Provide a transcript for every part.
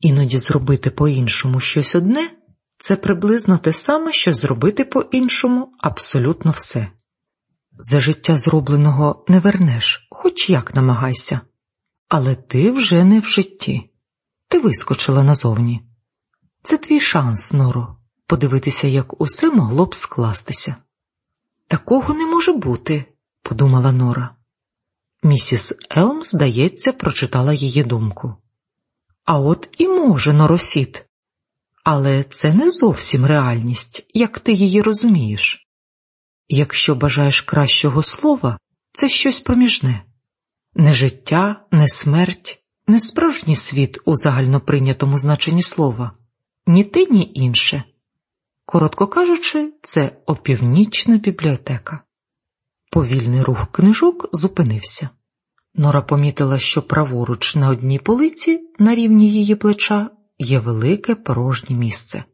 Іноді зробити по-іншому щось одне це приблизно те саме, що зробити по-іншому абсолютно все. За життя зробленого не вернеш, хоч як намагайся, але ти вже не в житті, ти вискочила назовні. Це твій шанс, Норо, подивитися, як усе могло б скластися. Такого не може бути, подумала Нора. Місіс Елм, здається, прочитала її думку. А от і може Норосіт, але це не зовсім реальність, як ти її розумієш. Якщо бажаєш кращого слова, це щось проміжне не життя, не смерть, не справжній світ у загальноприйнятому значенні слова, ні те, ні інше. Коротко кажучи, це опівнічна бібліотека. Повільний рух книжок зупинився. Нора помітила, що праворуч на одній полиці, на рівні її плеча, є велике порожнє місце.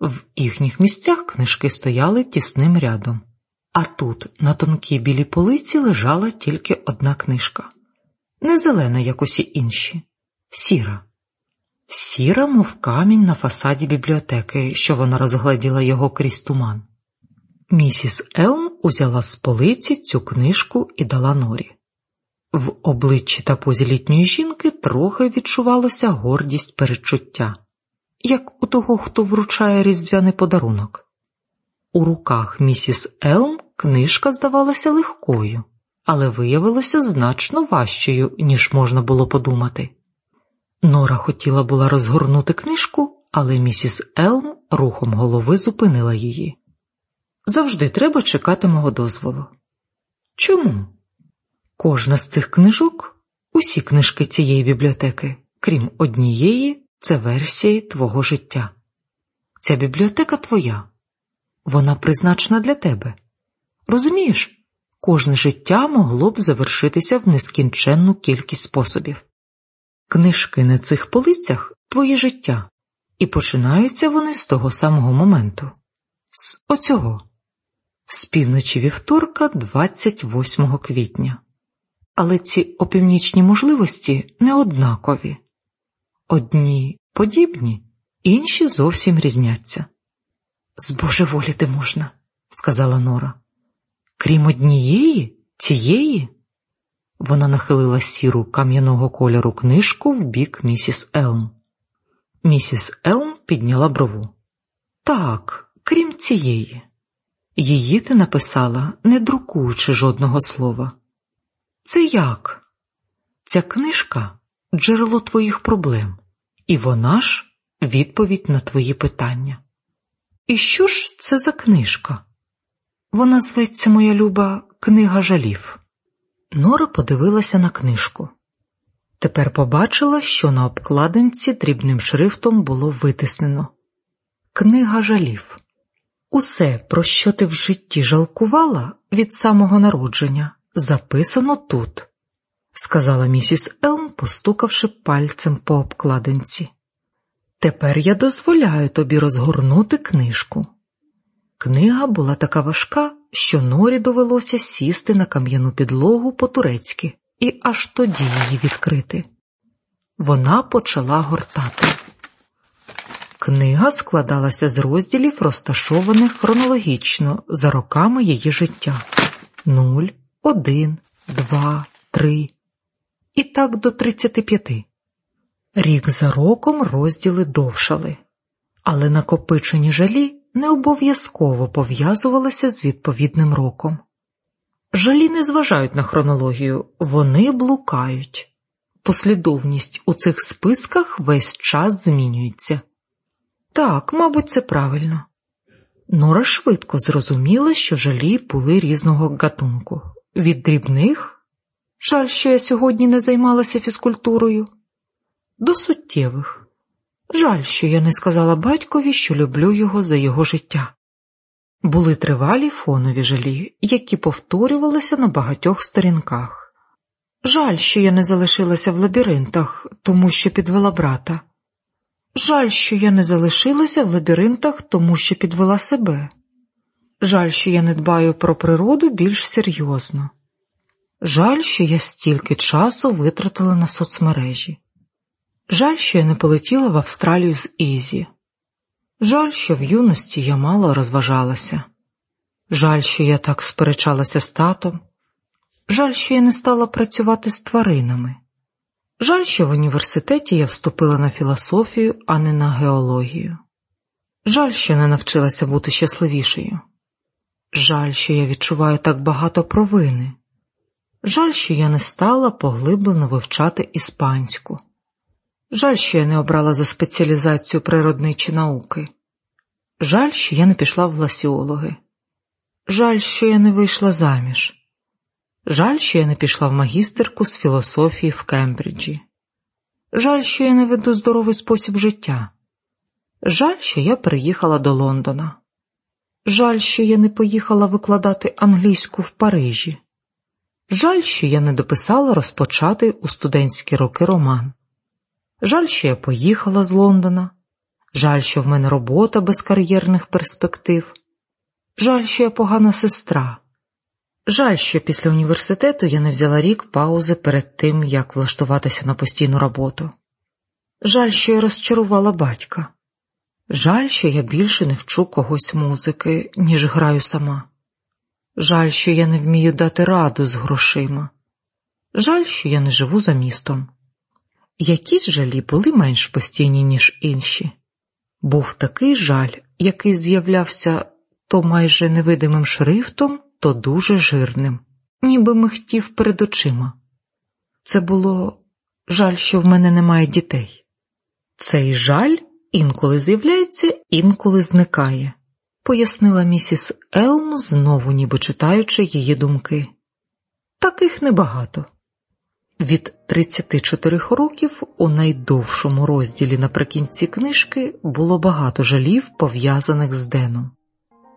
В їхніх місцях книжки стояли тісним рядом, а тут, на тонкій білій полиці, лежала тільки одна книжка не зелена, як усі інші, сіра. Сіра, мов камінь на фасаді бібліотеки, що вона розгледіла його крізь туман. Місіс Елм узяла з полиці цю книжку і дала норі. В обличчі та позі літньої жінки трохи відчувалося гордість перечуття, як у того, хто вручає різдвяний подарунок. У руках місіс Елм книжка здавалася легкою, але виявилася значно важчою, ніж можна було подумати. Нора хотіла була розгорнути книжку, але місіс Елм рухом голови зупинила її. Завжди треба чекати мого дозволу. Чому? Кожна з цих книжок, усі книжки цієї бібліотеки, крім однієї, це версії твого життя. Ця бібліотека твоя, вона призначена для тебе. Розумієш, кожне життя могло б завершитися в нескінченну кількість способів. Книжки на цих полицях твоє життя, і починаються вони з того самого моменту, з оцього, з півночі вівторка, 28 квітня. Але ці опівнічні можливості не однакові. Одні подібні, інші зовсім різняться. Збожеволіти можна, сказала Нора. Крім однієї, цієї. Вона нахилила сіру кам'яного кольору книжку в бік місіс Елм. Місіс Елм підняла брову. Так, крім цієї. Її ти написала, не друкуючи жодного слова. Це як? Ця книжка джерело твоїх проблем, і вона ж відповідь на твої питання. І що ж це за книжка? Вона зветься, моя люба, книга жалів. Нора подивилася на книжку. Тепер побачила, що на обкладинці дрібним шрифтом було витиснено Книга жалів. Усе, про що ти в житті жалкувала від самого народження, записано тут, сказала місіс Елм, постукавши пальцем по обкладинці. Тепер я дозволяю тобі розгорнути книжку. Книга була така важка, що Норі довелося сісти на кам'яну підлогу по-турецьки і аж тоді її відкрити. Вона почала гортати. Книга складалася з розділів, розташованих хронологічно за роками її життя нуль, один, два, три і так до тридцяти п'яти. Рік за роком розділи довшали, але накопичені жалі не обов'язково пов'язувалися з відповідним роком. Жалі не зважають на хронологію, вони блукають. Послідовність у цих списках весь час змінюється. Так, мабуть, це правильно. Нора швидко зрозуміла, що жалі були різного гатунку. Від дрібних, жаль, що я сьогодні не займалася фізкультурою, до суттєвих. Жаль, що я не сказала батькові, що люблю його за його життя. Були тривалі фонові жалі, які повторювалися на багатьох сторінках. Жаль, що я не залишилася в лабіринтах, тому що підвела брата. Жаль, що я не залишилася в лабіринтах, тому що підвела себе. Жаль, що я не дбаю про природу більш серйозно. Жаль, що я стільки часу витратила на соцмережі. Жаль, що я не полетіла в Австралію з Ізі. Жаль, що в юності я мало розважалася. Жаль, що я так сперечалася з татом. Жаль, що я не стала працювати з тваринами. Жаль, що в університеті я вступила на філософію, а не на геологію. Жаль, що не навчилася бути щасливішою. Жаль, що я відчуваю так багато провини. Жаль, що я не стала поглиблено вивчати іспанську. Жаль, що я не обрала за спеціалізацію природничі науки. Жаль, що я не пішла в ласіологи. Жаль, що я не вийшла заміж. Жаль, що я не пішла в магістерку з філософії в Кембриджі. Жаль, що я не веду здоровий спосіб життя. Жаль, що я переїхала до Лондона. Жаль, що я не поїхала викладати англійську в Парижі. Жаль, що я не дописала розпочатий у студентські роки роман. Жаль, що я поїхала з Лондона. Жаль, що в мене робота без кар'єрних перспектив. Жаль, що я погана сестра. Жаль, що після університету я не взяла рік паузи перед тим, як влаштуватися на постійну роботу. Жаль, що я розчарувала батька. Жаль, що я більше не вчу когось музики, ніж граю сама. Жаль, що я не вмію дати раду з грошима. Жаль, що я не живу за містом. Якісь жалі були менш постійні, ніж інші. Був такий жаль, який з'являвся то майже невидимим шрифтом, то дуже жирним, ніби михтів перед очима. Це було жаль, що в мене немає дітей. Цей жаль інколи з'являється, інколи зникає, пояснила місіс Елм, знову ніби читаючи її думки. Таких небагато. Від 34 років у найдовшому розділі наприкінці книжки було багато жалів, пов'язаних з Деном.